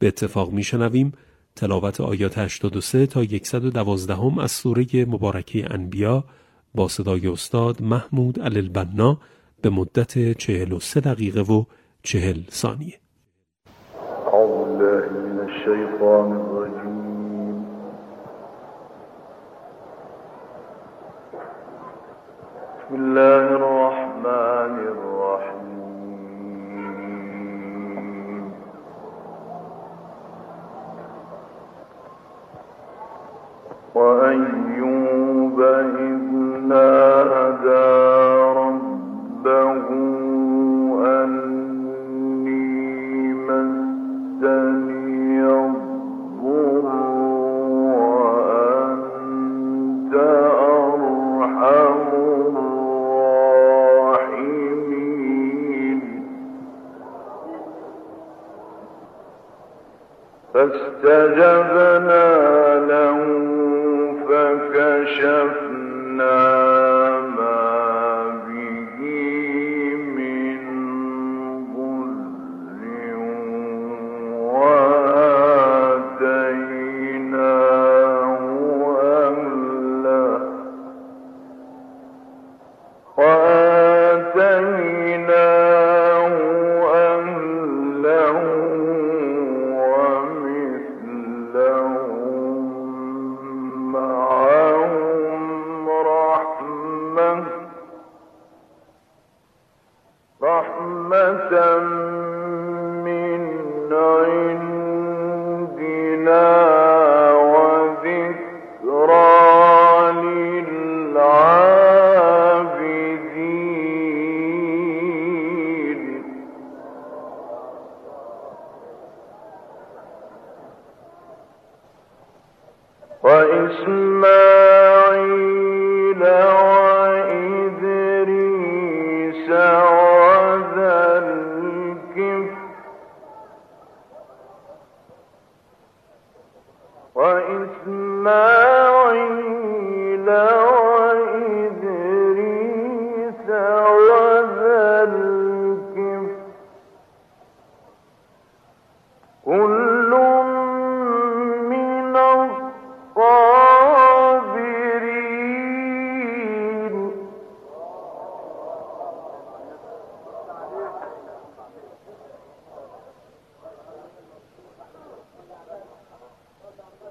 به اتفاق میشنویم. تلاوت آیات 83 تا 112 هم از سوره مبارکه انبیا با صدای استاد محمود علی البنا به مدت 43 دقیقه و 40 ثانیه. من الشیطان الرجیم. بسم الله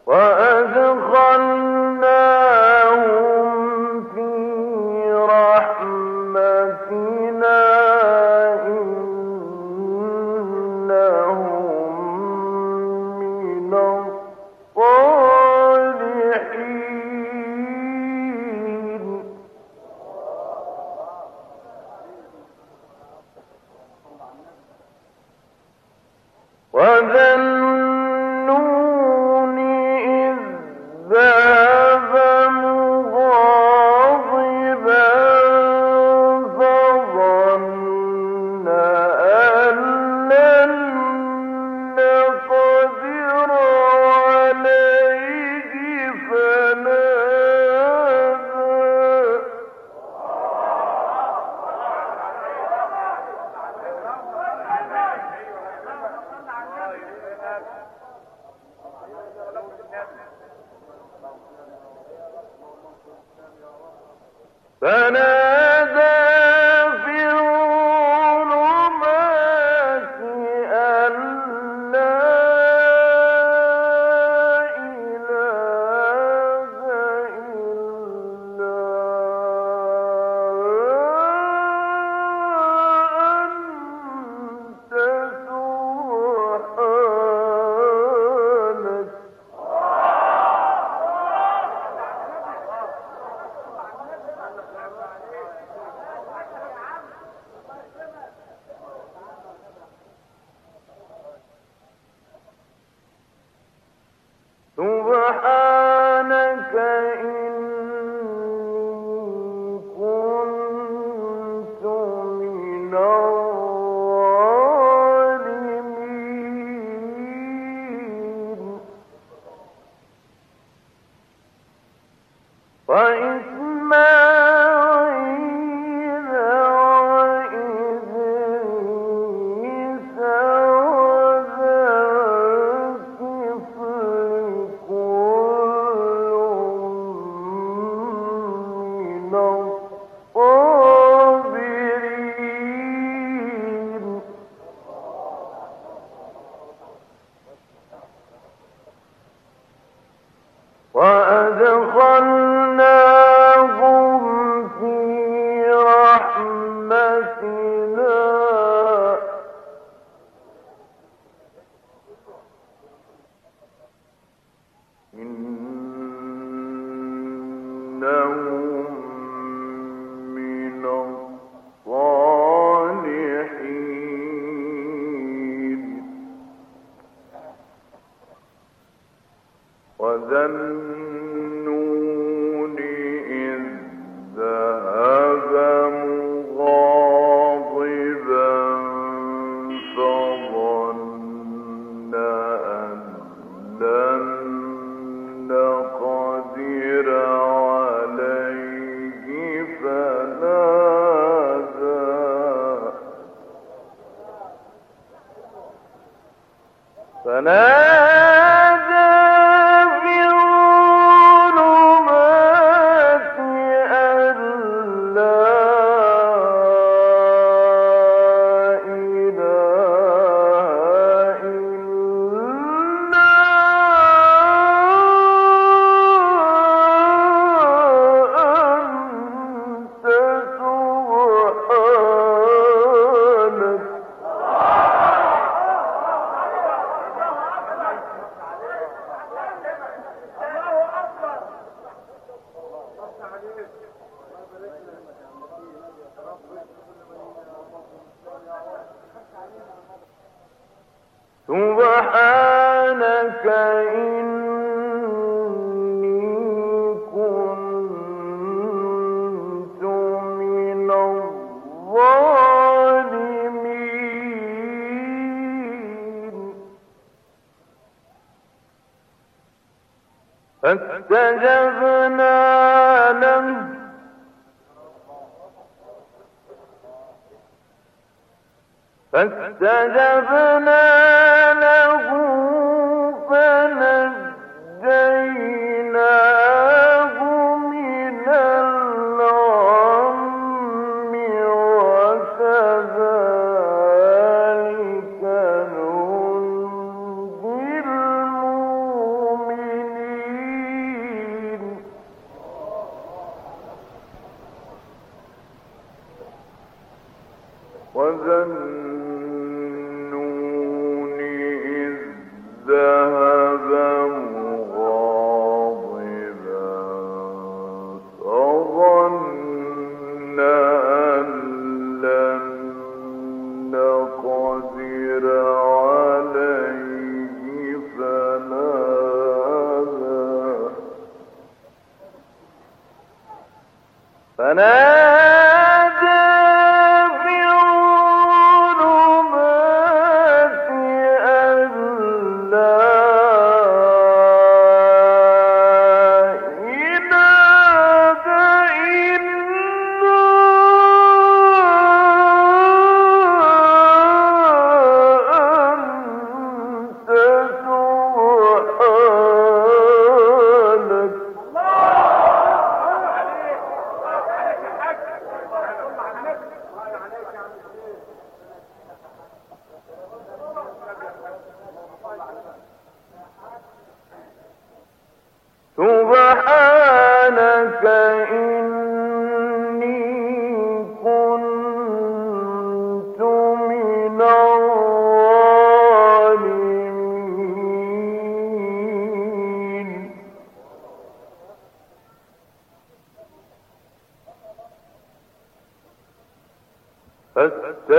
Well,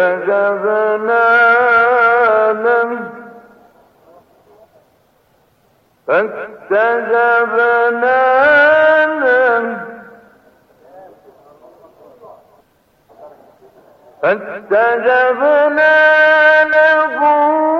فاستجبنا فاستجبنا له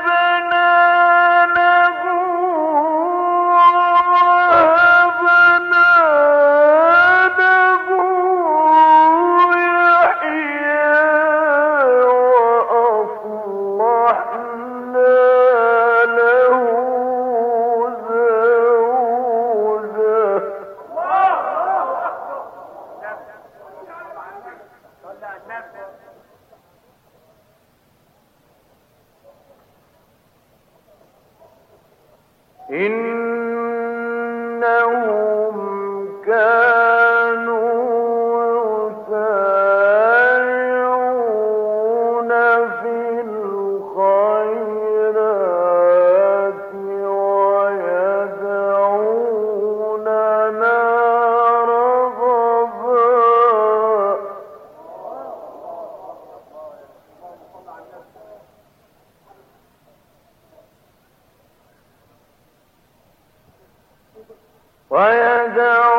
ويدعوننا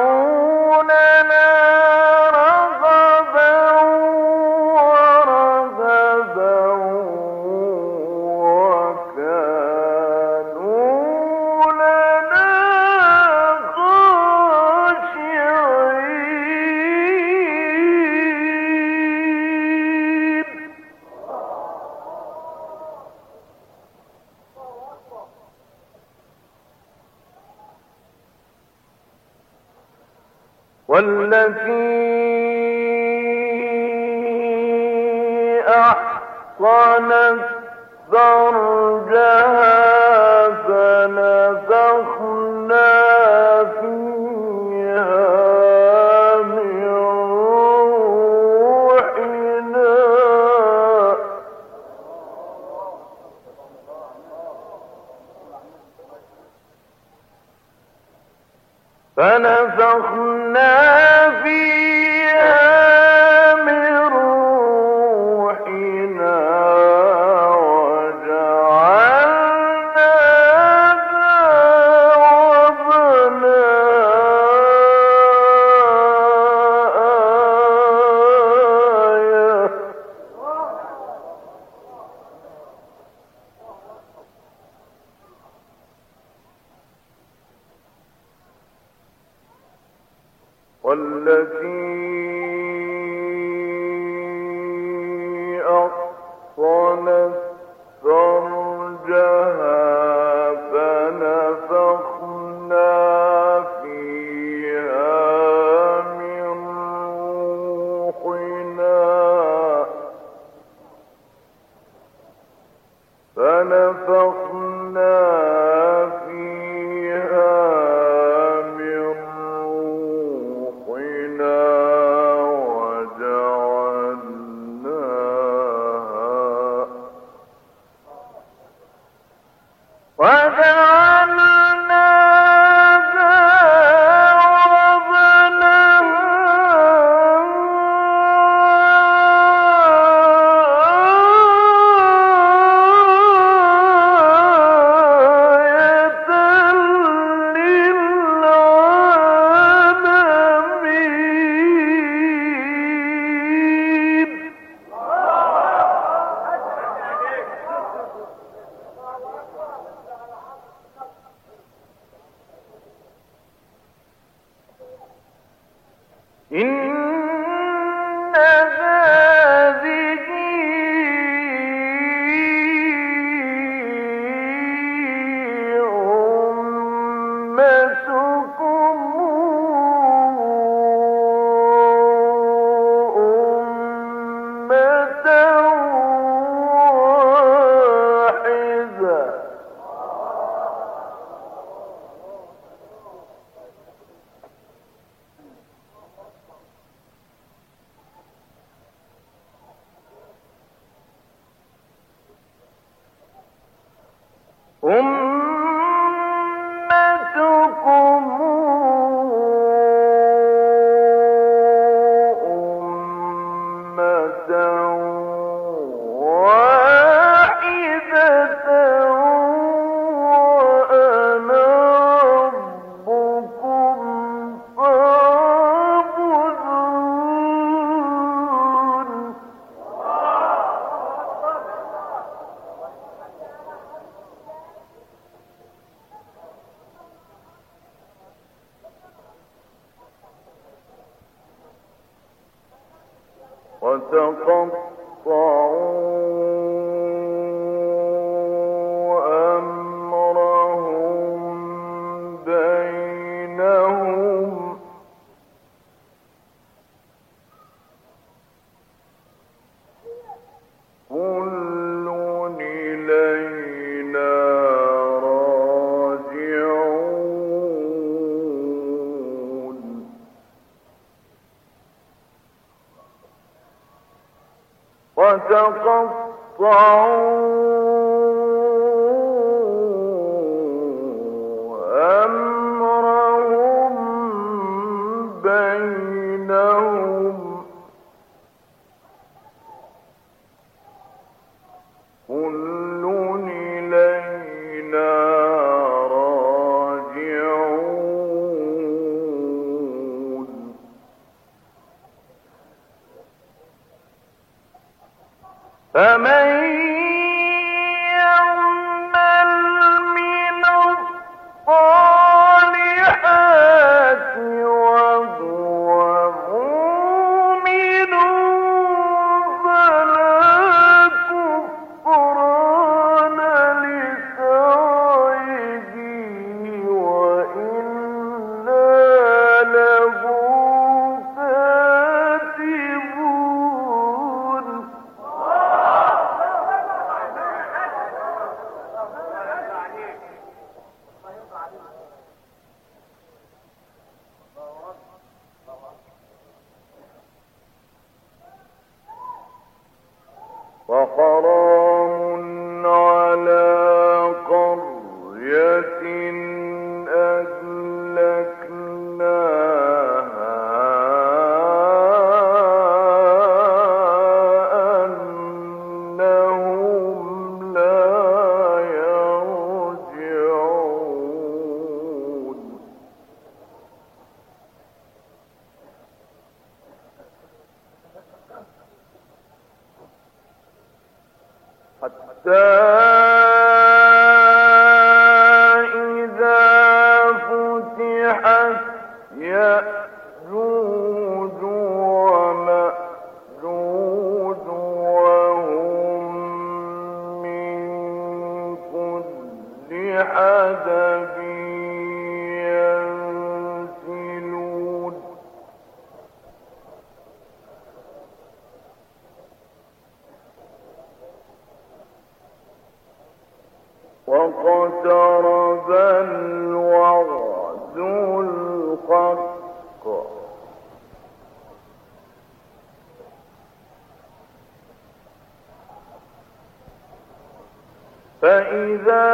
são com وتقطعوا فإذا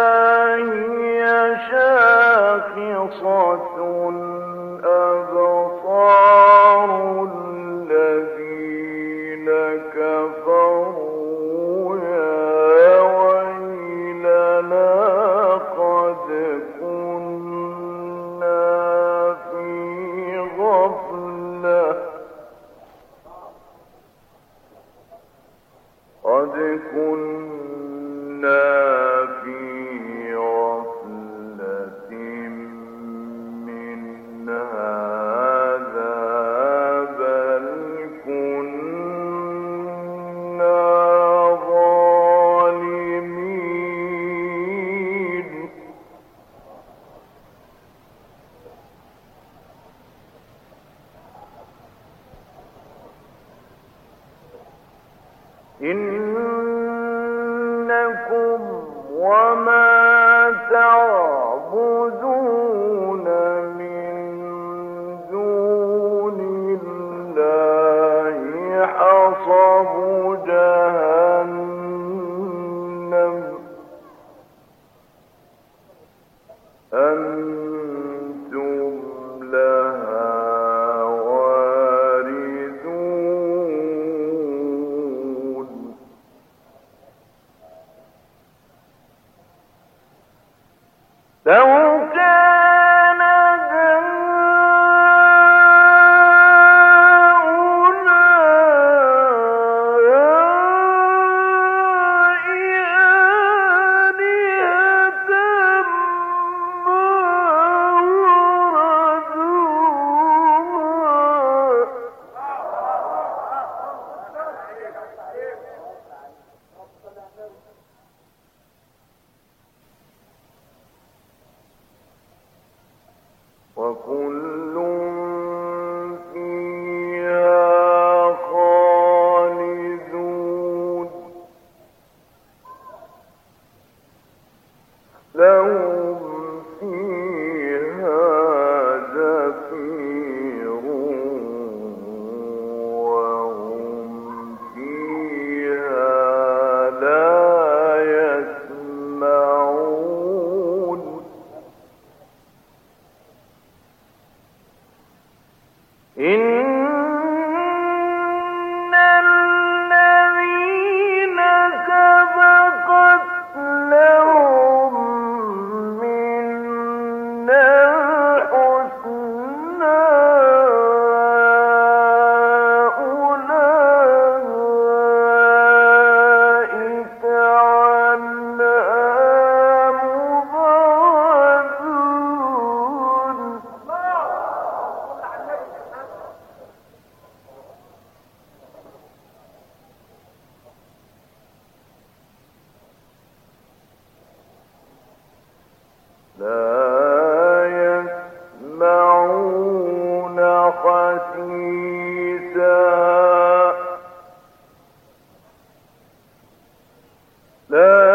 لا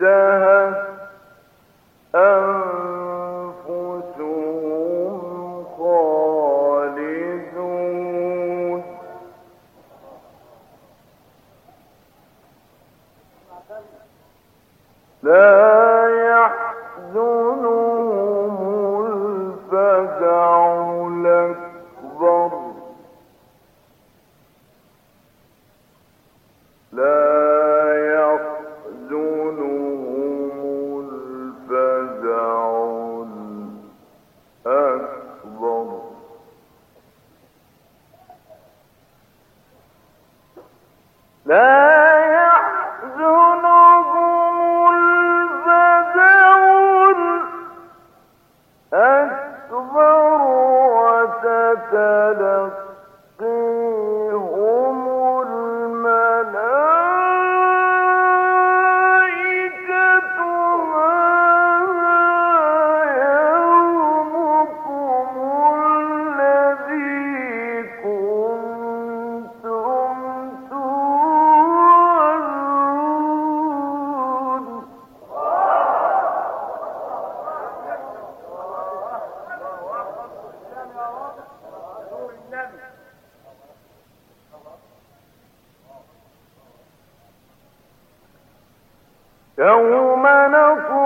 اشتهت يوم نطوي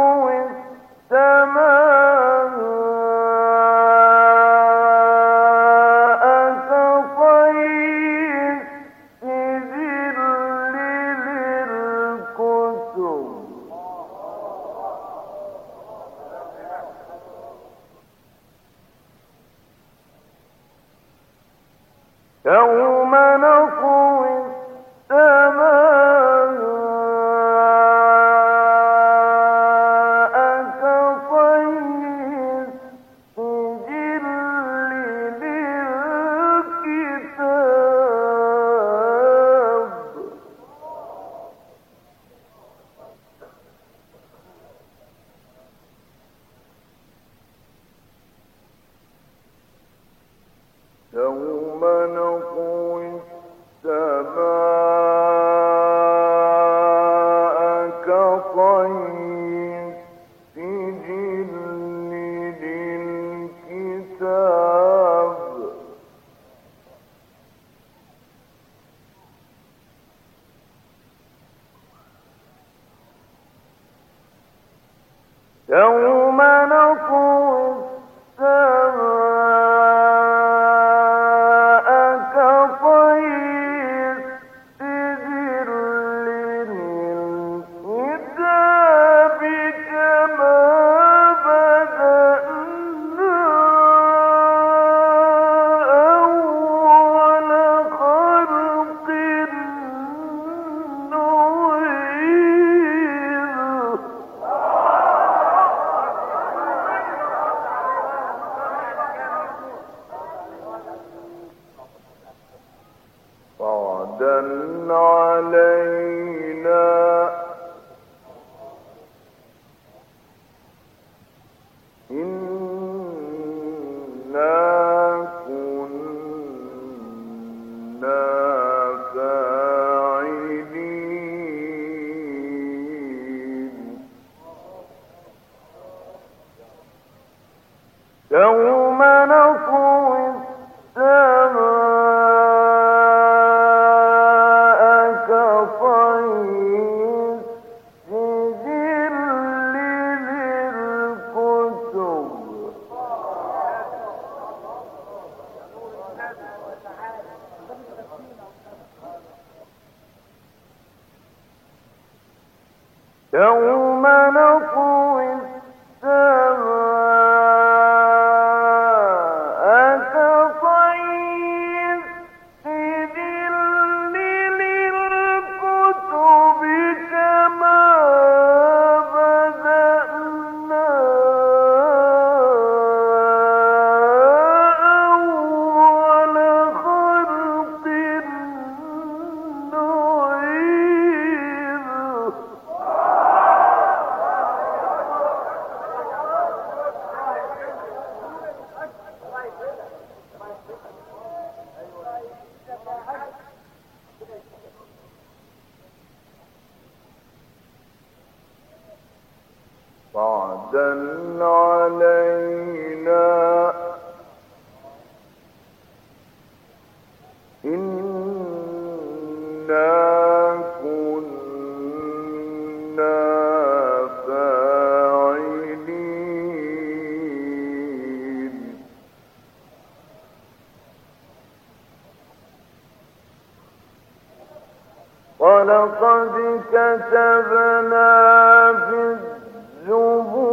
يوم ولقد كتبنا في الزبور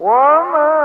woman.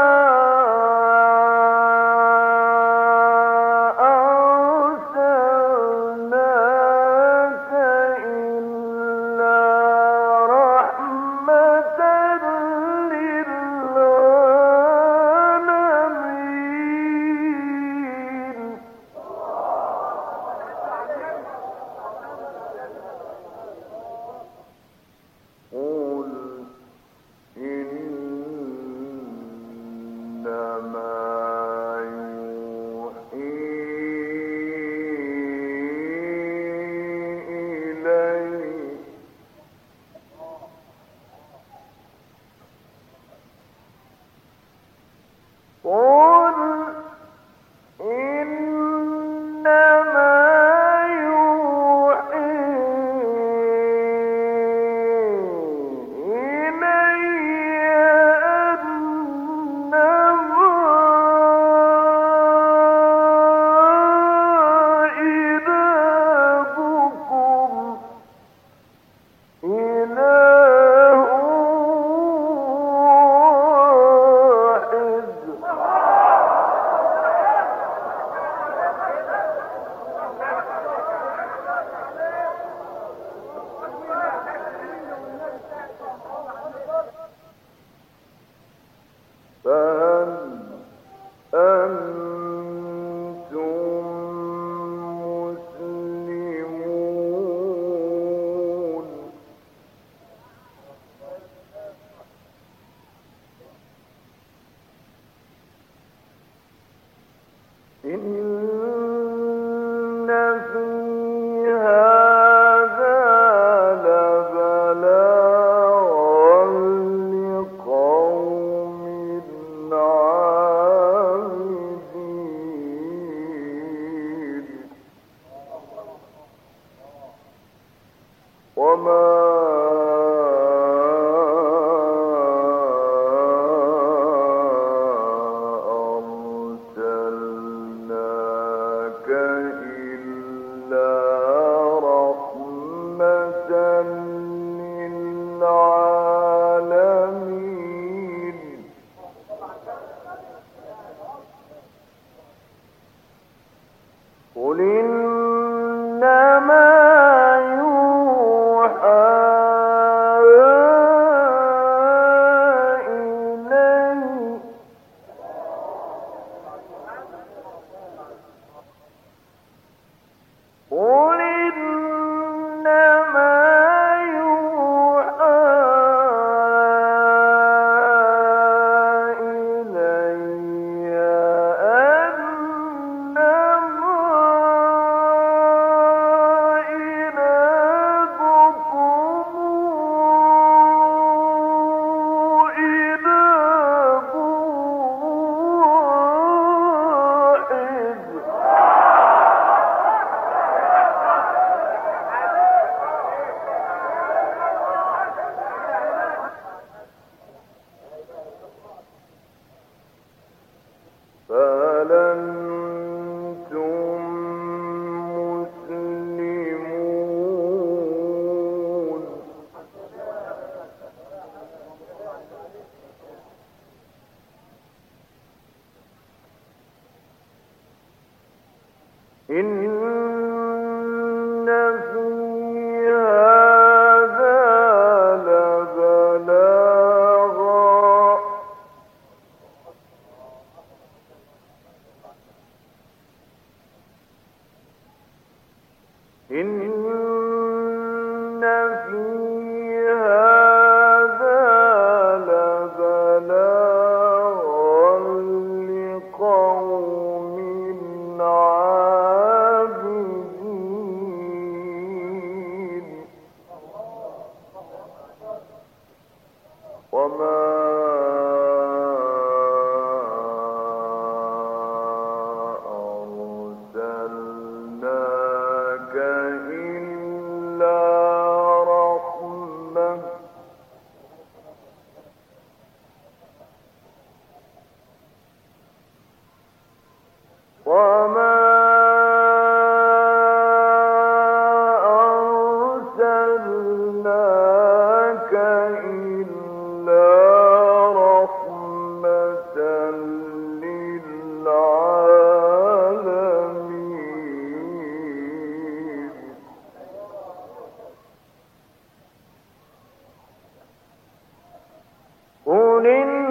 من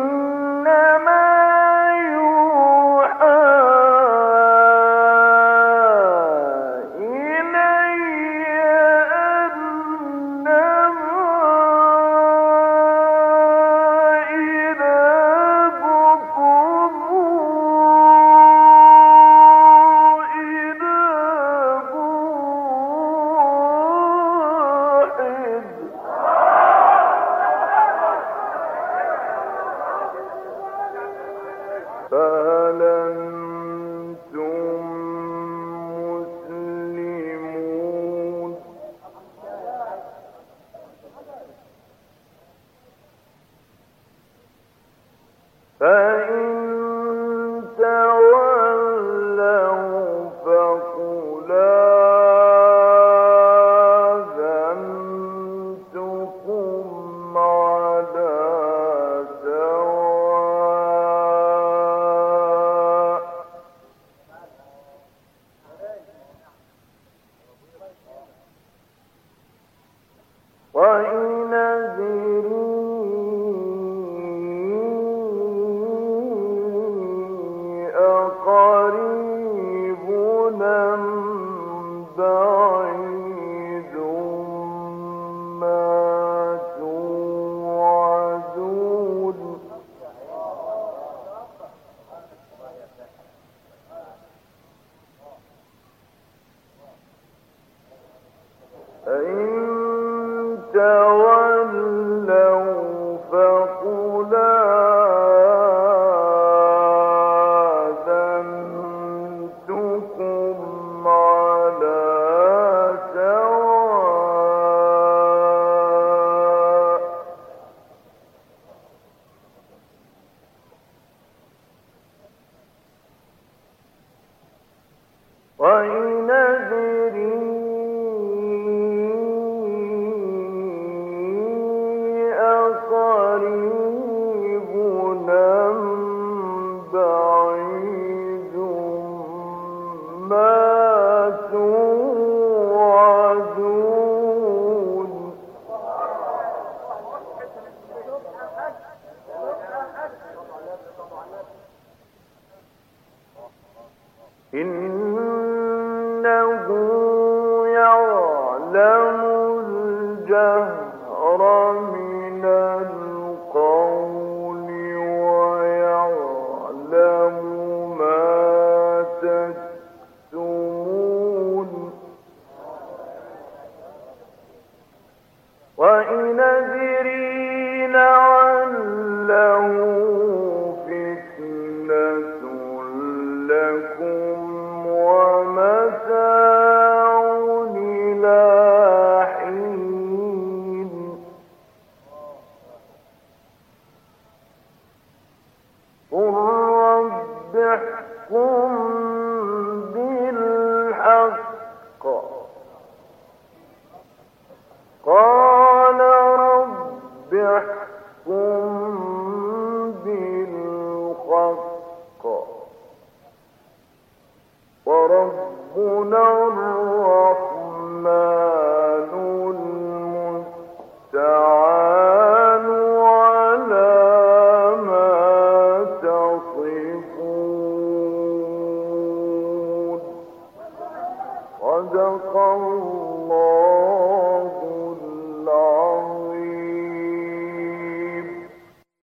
يعلم الجهر